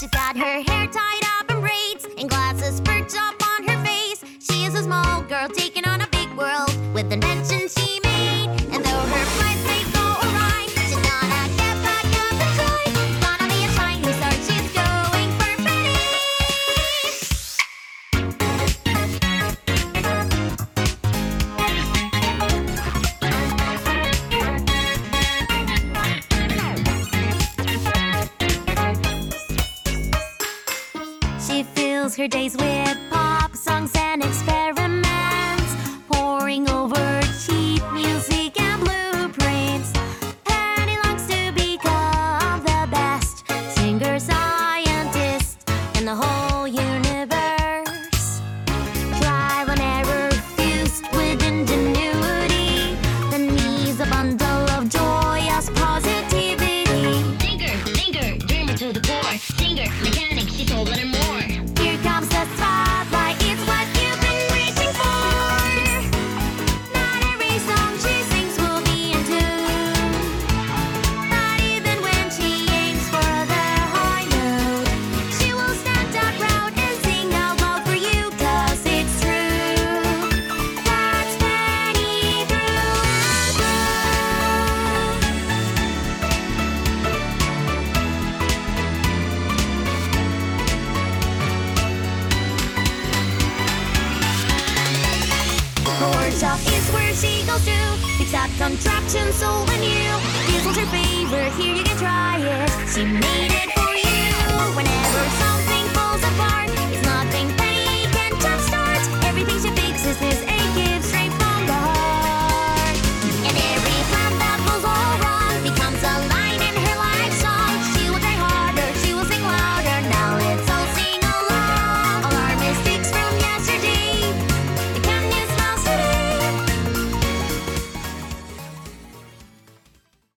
She's got her hair tied up in braids and glasses perched up on her face. She is a small girl taking on a big world with inventions She fills her days with pop songs and experiments, poring over cheap music and blueprints. Penny longs to become the best singer scientist in the whole universe. Trial and error fused with ingenuity. Then needs a bundle of joyous positivity. Thinker, thinker, dreamer to the core. Singer, mechanic, she's a Workshop is where she goes to. Fix that contraption so when you. This was her favorite, here you can try it. She made